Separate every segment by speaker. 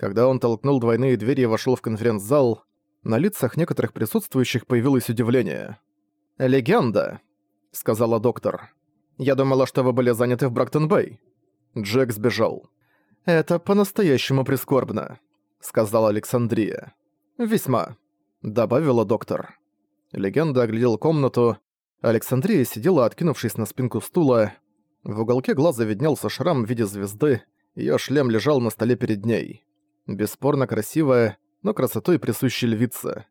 Speaker 1: Когда он толкнул двойные двери и вошел в конференц-зал, на лицах некоторых присутствующих появилось удивление. «Легенда», — сказала доктор. «Я думала, что вы были заняты в Брактон-Бэй». Джек сбежал. «Это по-настоящему прискорбно», — сказала Александрия. «Весьма», — добавила доктор. Легенда оглядел комнату. Александрия сидела, откинувшись на спинку стула. В уголке глаза виднелся шрам в виде звезды, её шлем лежал на столе перед ней. Бесспорно красивая, но красотой присущей львица.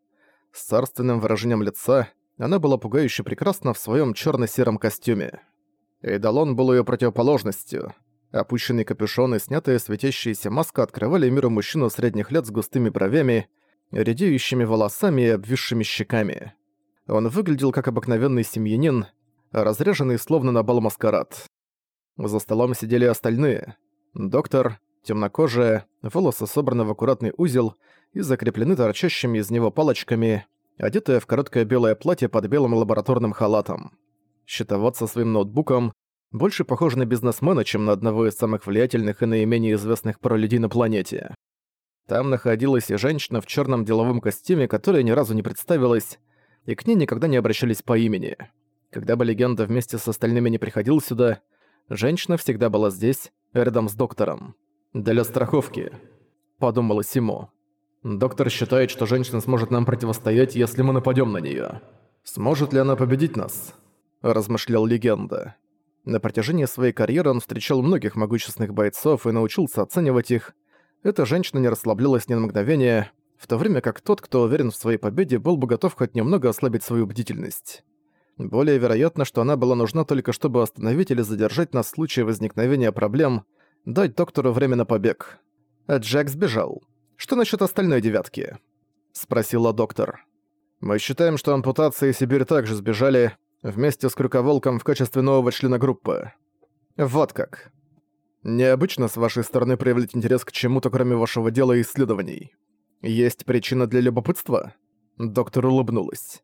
Speaker 1: С царственным выражением лица она была пугающе прекрасна в своём чёрно-сером костюме. Эйдалон был её противоположностью. Опущенный капюшон и снятая светящаяся маска открывали миру мужчину средних лет с густыми бровями, редеющими волосами и обвисшими щеками. Он выглядел как обыкновенный семьянин, разреженный словно на бал-маскарад. За столом сидели остальные. Доктор, темнокожая, волосы собраны в аккуратный узел и закреплены торчащими из него палочками, одетая в короткое белое платье под белым лабораторным халатом. Щитовод со своим ноутбуком, больше похож на бизнесмена, чем на одного из самых влиятельных и наименее известных пролюдей на планете. Там находилась и женщина в черном деловом костюме, которая ни разу не представилась, и к ней никогда не обращались по имени. Когда бы легенда вместе с остальными не приходил сюда, женщина всегда была здесь, рядом с доктором. «Для страховки», — подумала Симо. «Доктор считает, что женщина сможет нам противостоять, если мы нападем на нее. Сможет ли она победить нас?» — размышлял легенда. На протяжении своей карьеры он встречал многих могущественных бойцов и научился оценивать их. Эта женщина не расслаблялась ни на мгновение, в то время как тот, кто уверен в своей победе, был бы готов хоть немного ослабить свою бдительность. Более вероятно, что она была нужна только чтобы остановить или задержать нас в случае возникновения проблем, дать доктору время на побег. А Джек сбежал. Что насчет остальной девятки? Спросила доктор. Мы считаем, что ампутация и Сибирь также сбежали, вместе с Крюковолком в качестве нового члена группы. Вот как. Необычно с вашей стороны проявлять интерес к чему-то, кроме вашего дела и исследований. Есть причина для любопытства? Доктор улыбнулась.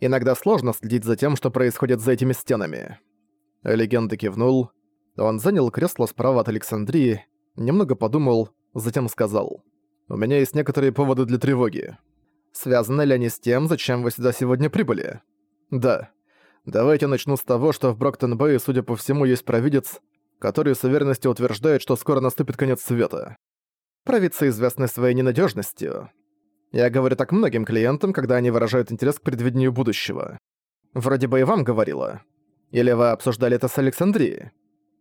Speaker 1: Иногда сложно следить за тем, что происходит за этими стенами. Легенда кивнул. Он занял кресло справа от Александрии, немного подумал, затем сказал. «У меня есть некоторые поводы для тревоги. Связаны ли они с тем, зачем вы сюда сегодня прибыли?» «Да. Давайте начну с того, что в Броктон-Бэе, судя по всему, есть провидец, который с уверенностью утверждает, что скоро наступит конец света. Провидцы известны своей ненадежностью. Я говорю так многим клиентам, когда они выражают интерес к предвидению будущего. Вроде бы и вам говорила. Или вы обсуждали это с Александрией?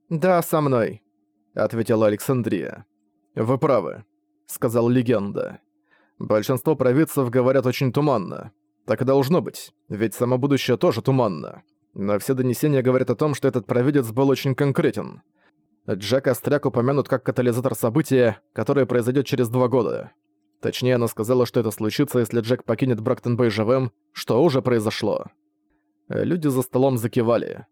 Speaker 1: «Да, со мной», — ответила Александрия. «Вы правы», — сказал легенда. «Большинство провидцев говорят очень туманно. Так и должно быть, ведь само будущее тоже туманно. Но все донесения говорят о том, что этот провидец был очень конкретен. Джек Остряк упомянут как катализатор события, которое произойдет через два года. Точнее, она сказала, что это случится, если Джек покинет Брактон-Бэй живым, что уже произошло. Люди за столом закивали.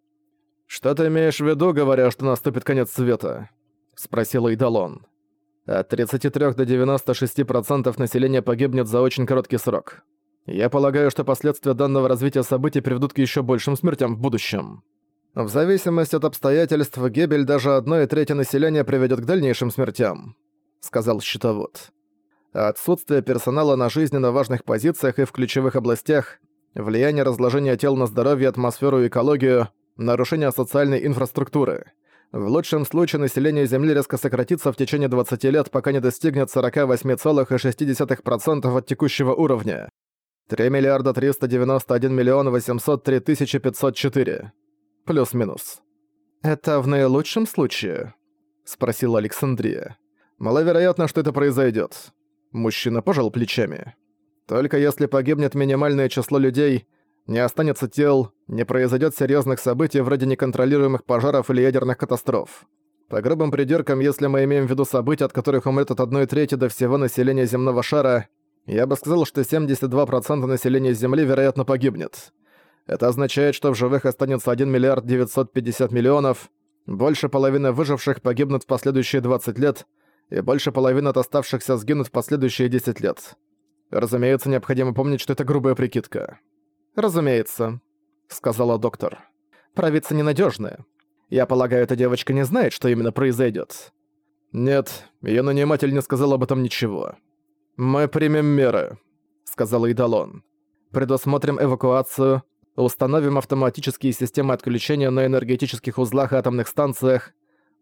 Speaker 1: «Что ты имеешь в виду, говоря, что наступит конец света?» — спросил Идалон. «От 33 до 96% населения погибнет за очень короткий срок. Я полагаю, что последствия данного развития событий приведут к еще большим смертям в будущем. В зависимости от обстоятельств, гибель даже одной трети населения приведет к дальнейшим смертям», — сказал счетовод. Отсутствие персонала на жизненно важных позициях и в ключевых областях, влияние разложения тел на здоровье, атмосферу и экологию, нарушение социальной инфраструктуры. В лучшем случае население Земли резко сократится в течение 20 лет, пока не достигнет 48,6% от текущего уровня. 3 миллиарда 391 миллион 803 тысячи 504. Плюс-минус. «Это в наилучшем случае?» — спросила Александрия. «Маловероятно, что это произойдет. Мужчина пожал плечами. «Только если погибнет минимальное число людей, не останется тел, не произойдет серьезных событий вроде неконтролируемых пожаров или ядерных катастроф. По грубым придиркам, если мы имеем в виду события, от которых умрет от 1 трети до всего населения земного шара, я бы сказал, что 72% населения Земли, вероятно, погибнет. Это означает, что в живых останется 1 миллиард 950 миллионов, больше половины выживших погибнут в последующие 20 лет, и больше половины от оставшихся сгинут в последующие 10 лет. Разумеется, необходимо помнить, что это грубая прикидка. «Разумеется», — сказала доктор. «Провидцы ненадежны. Я полагаю, эта девочка не знает, что именно произойдет. «Нет, её наниматель не сказал об этом ничего. Мы примем меры», — сказал Идалон. «Предусмотрим эвакуацию, установим автоматические системы отключения на энергетических узлах и атомных станциях.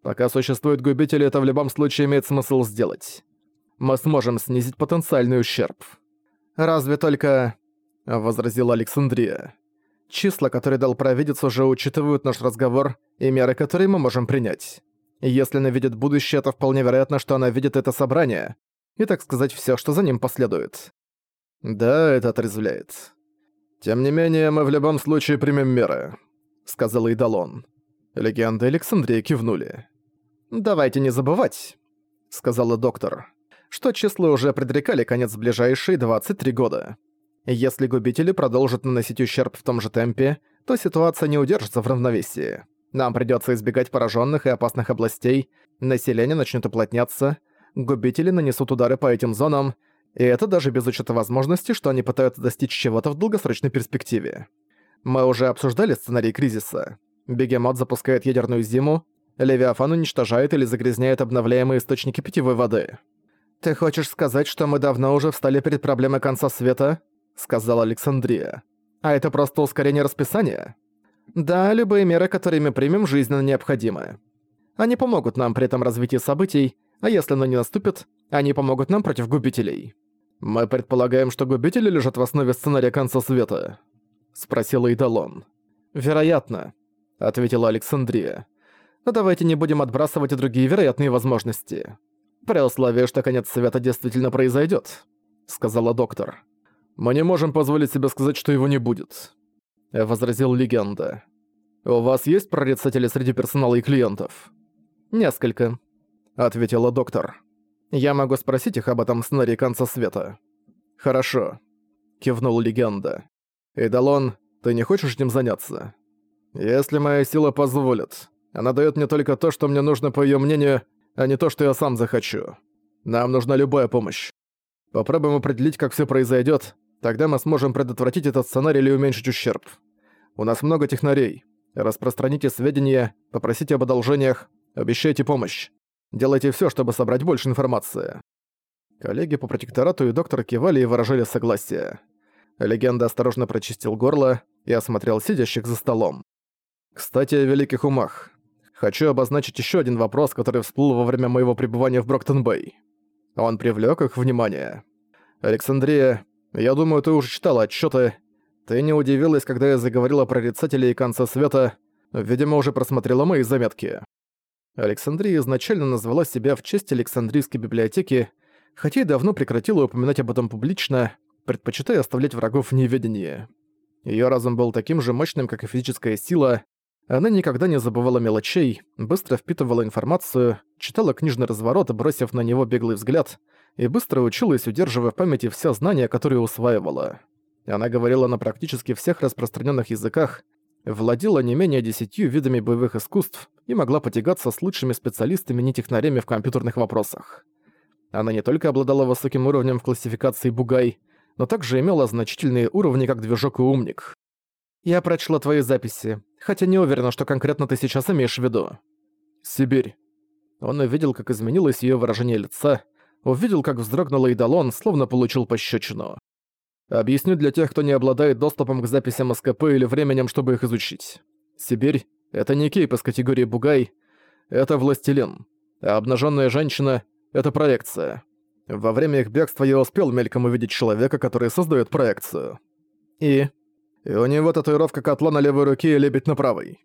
Speaker 1: Пока существуют губители, это в любом случае имеет смысл сделать. Мы сможем снизить потенциальный ущерб». «Разве только...» — возразила Александрия. «Числа, которые дал провидец, уже учитывают наш разговор и меры, которые мы можем принять». Если она видит будущее, то вполне вероятно, что она видит это собрание, и, так сказать, все, что за ним последует. Да, это отрезвляет. Тем не менее, мы в любом случае примем меры, сказал Идалон. Легенды Александрии кивнули. «Давайте не забывать», — сказала доктор, что числа уже предрекали конец в ближайшие 23 года. Если губители продолжат наносить ущерб в том же темпе, то ситуация не удержится в равновесии. Нам придётся избегать поражённых и опасных областей, население начнёт уплотняться, губители нанесут удары по этим зонам, и это даже без учета возможности, что они пытаются достичь чего-то в долгосрочной перспективе. Мы уже обсуждали сценарий кризиса. Бегемот запускает ядерную зиму, Левиафан уничтожает или загрязняет обновляемые источники питьевой воды. «Ты хочешь сказать, что мы давно уже встали перед проблемой конца света?» — сказала Александрия. «А это просто ускорение расписания?» Да, любые меры, которые мы примем, жизненно необходимы. Они помогут нам при этом развитии событий, а если оно не наступит, они помогут нам против губителей. Мы предполагаем, что губители лежат в основе сценария конца света. Спросила Идалон. Вероятно, ответила Александрия. Но давайте не будем отбрасывать и другие вероятные возможности. При условии, что конец света действительно произойдет, сказала доктор. Мы не можем позволить себе сказать, что его не будет. — возразил легенда. «У вас есть прорицатели среди персонала и клиентов?» «Несколько», — ответила доктор. «Я могу спросить их об этом сценарии конца света». «Хорошо», — кивнул легенда. «Эдалон, ты не хочешь этим заняться?» «Если моя сила позволит. Она дает мне только то, что мне нужно по ее мнению, а не то, что я сам захочу. Нам нужна любая помощь. Попробуем определить, как все произойдет, Тогда мы сможем предотвратить этот сценарий или уменьшить ущерб. У нас много технарей. Распространите сведения, попросите об одолжениях, обещайте помощь. Делайте все, чтобы собрать больше информации». Коллеги по протекторату и доктор кивали и выражали согласие. Легенда осторожно прочистил горло и осмотрел сидящих за столом. «Кстати, о великих умах. Хочу обозначить еще один вопрос, который всплыл во время моего пребывания в Броктон-Бэй. Он привлек их внимание. Александрия я думаю, ты уже читала отчеты. Ты не удивилась, когда я заговорила про прорицателе и конца света. Видимо, уже просмотрела мои заметки. Александрия изначально назвала себя в честь Александрийской библиотеки, хотя и давно прекратила упоминать об этом публично, предпочитая оставлять врагов в неведении. Её разум был таким же мощным, как и физическая сила. Она никогда не забывала мелочей, быстро впитывала информацию, читала книжный разворот, бросив на него беглый взгляд — и быстро училась, удерживая в памяти все знания, которые усваивала. Она говорила на практически всех распространенных языках, владела не менее десятью видами боевых искусств и могла потягаться с лучшими специалистами не технарями в компьютерных вопросах. Она не только обладала высоким уровнем в классификации Бугай, но также имела значительные уровни как движок и умник. «Я прочла твои записи, хотя не уверена, что конкретно ты сейчас имеешь в виду». «Сибирь». Он увидел, как изменилось ее выражение лица, увидел, как вздрогнула Идалон, словно получил пощечину. Объясню для тех, кто не обладает доступом к записям СКП или временем, чтобы их изучить. Сибирь — это не кейп из категории Бугай, это властелин. А обнаженная женщина — это проекция. Во время их бегства я успел мельком увидеть человека, который создает проекцию. И... И у него татуировка котла на левой руке и лебедь на правой.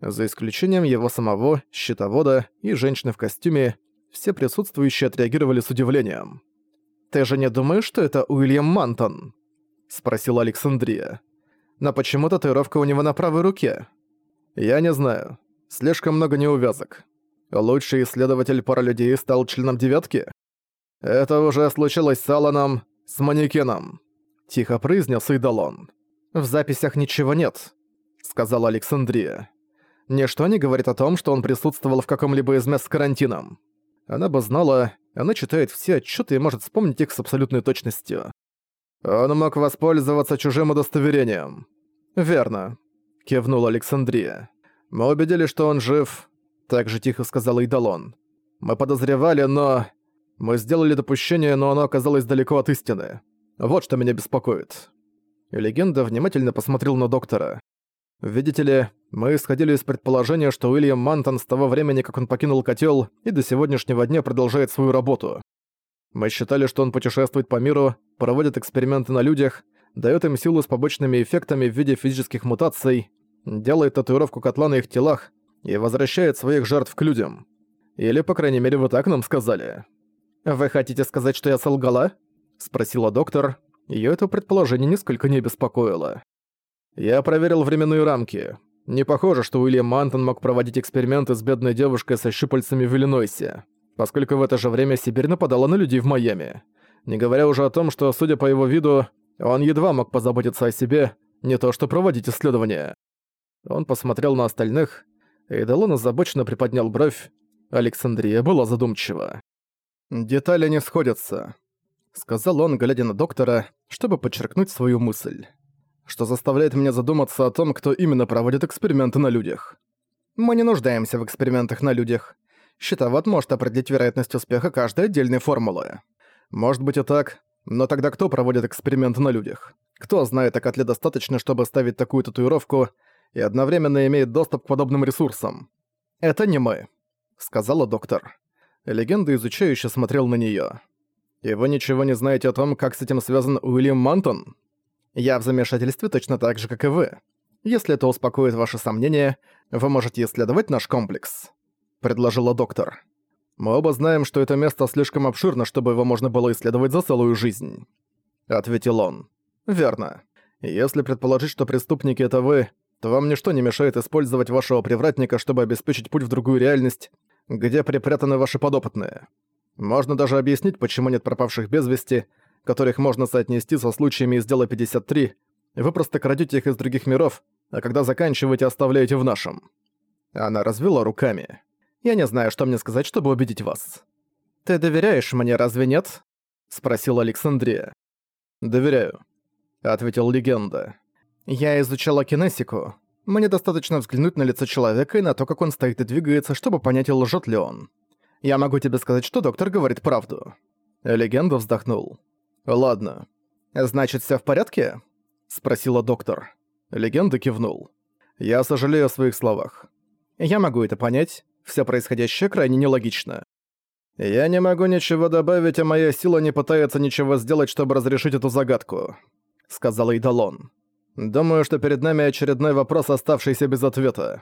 Speaker 1: За исключением его самого, щитовода и женщины в костюме, все присутствующие отреагировали с удивлением. «Ты же не думаешь, что это Уильям Мантон?» — спросила Александрия. «Но почему татуировка у него на правой руке?» «Я не знаю. Слишком много неувязок. Лучший исследователь пара людей стал членом девятки?» «Это уже случилось с Аланом, с манекеном», — тихо произнес Идалон. «В записях ничего нет», — сказала Александрия. «Ничто не говорит о том, что он присутствовал в каком-либо из мест с карантином. Она бы знала, она читает все отчеты и может вспомнить их с абсолютной точностью. Он мог воспользоваться чужим удостоверением. «Верно», — кивнула Александрия. «Мы убедились, что он жив», — так же тихо сказала Идалон. Мы подозревали, но... Мы сделали допущение, но оно оказалось далеко от истины. Вот что меня беспокоит». Легенда внимательно посмотрел на доктора. «Видите ли, мы исходили из предположения, что Уильям Мантон с того времени, как он покинул котел, и до сегодняшнего дня продолжает свою работу. Мы считали, что он путешествует по миру, проводит эксперименты на людях, дает им силу с побочными эффектами в виде физических мутаций, делает татуировку котла на их телах и возвращает своих жертв к людям. Или, по крайней мере, вы так нам сказали. «Вы хотите сказать, что я солгала?» — спросила доктор. Её это предположение нисколько не беспокоило. «Я проверил временные рамки. Не похоже, что Уильям Мантон мог проводить эксперименты с бедной девушкой со щупальцами в Иллинойсе, поскольку в это же время Сибирь нападала на людей в Майами. Не говоря уже о том, что, судя по его виду, он едва мог позаботиться о себе, не то что проводить исследования. Он посмотрел на остальных, и Делон озабоченно приподнял бровь. Александрия была задумчива. «Детали не сходятся», — сказал он, глядя на доктора, чтобы подчеркнуть свою мысль. «Что заставляет меня задуматься о том, кто именно проводит эксперименты на людях. Мы не нуждаемся в экспериментах на людях. Щитовод может определить вероятность успеха каждой отдельной формулы. Может быть и так, но тогда кто проводит эксперименты на людях? Кто знает о котле достаточно, чтобы ставить такую татуировку и одновременно имеет доступ к подобным ресурсам? Это не мы, сказала доктор. Легенда изучающе смотрел на неё. «И вы ничего не знаете о том, как с этим связан Уильям Мантон?» «Я в замешательстве точно так же, как и вы. Если это успокоит ваши сомнения, вы можете исследовать наш комплекс», — предложила доктор. «Мы оба знаем, что это место слишком обширно, чтобы его можно было исследовать за целую жизнь», — ответил он. «Верно. Если предположить, что преступники — это вы, то вам ничто не мешает использовать вашего привратника, чтобы обеспечить путь в другую реальность, где припрятаны ваши подопытные. Можно даже объяснить, почему нет пропавших без вести, которых можно соотнести со случаями из дела 53. Вы просто крадете их из других миров, а когда заканчиваете, оставляете в нашем». Она развела руками. Я не знаю, что мне сказать, чтобы убедить вас. Ты доверяешь мне, разве нет? спросил Александрия. Доверяю, ответил легенда. Я изучала кинесику. Мне достаточно взглянуть на лицо человека и на то, как он стоит и двигается, чтобы понять, лжет ли он. Я могу тебе сказать, что доктор говорит правду. Легенда вздохнул. Ладно. Значит, все в порядке? спросила доктор. Легенда кивнул. Я сожалею о своих словах. Я могу это понять. Все происходящее крайне нелогично. Я не могу ничего добавить, а моя сила не пытается ничего сделать, чтобы разрешить эту загадку», — сказал Эйдалон. «Думаю, что перед нами очередной вопрос, оставшийся без ответа».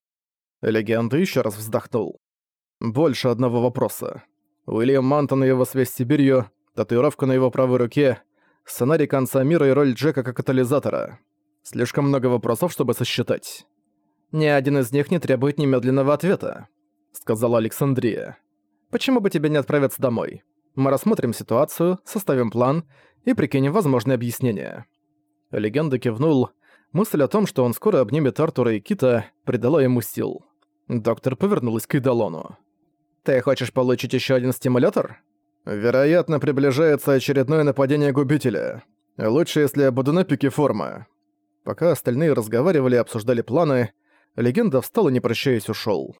Speaker 1: Легенда еще раз вздохнул. Больше одного вопроса. Уильям Мантон и его связь с Сибирью, татуировка на его правой руке, сценарий конца мира и роль Джека как катализатора. Слишком много вопросов, чтобы сосчитать. Ни один из них не требует немедленного ответа. — сказала Александрия. «Почему бы тебе не отправиться домой? Мы рассмотрим ситуацию, составим план и прикинем возможные объяснения». Легенда кивнул. Мысль о том, что он скоро обнимет Артура и Кита, придала ему сил. Доктор повернулась к Идолону. «Ты хочешь получить еще один стимулятор? «Вероятно, приближается очередное нападение губителя. Лучше, если я буду на пике формы». Пока остальные разговаривали и обсуждали планы, легенда встал и не прощаясь ушёл.